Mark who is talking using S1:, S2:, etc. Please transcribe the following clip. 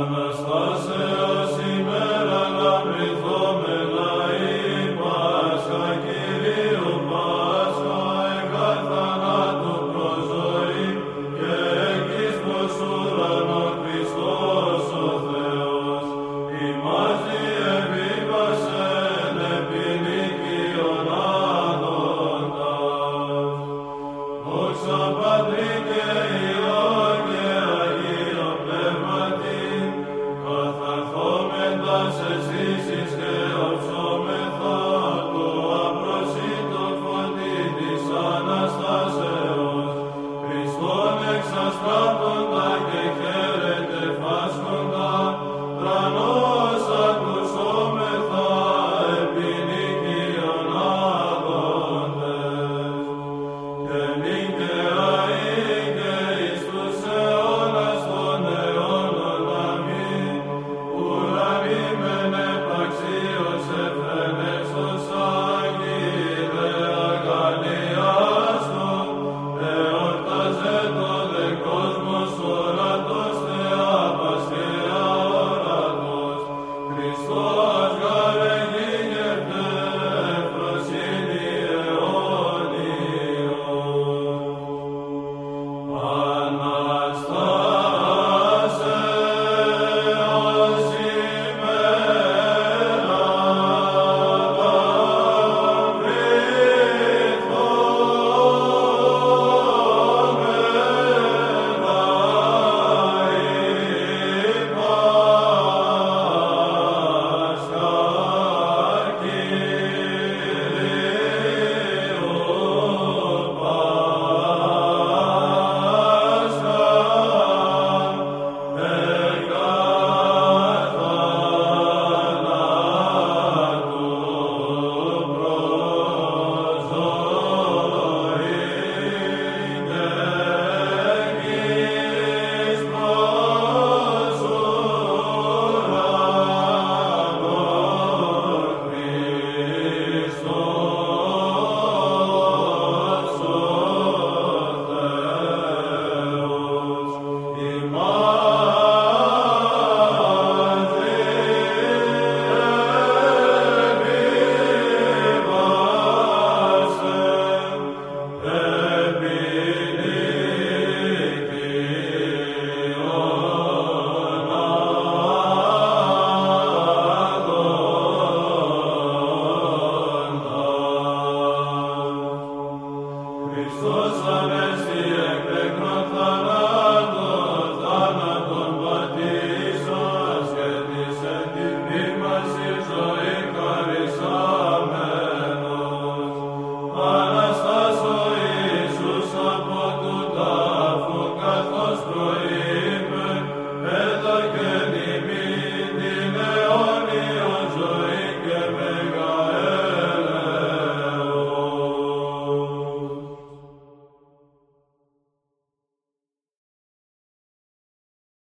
S1: Namaste.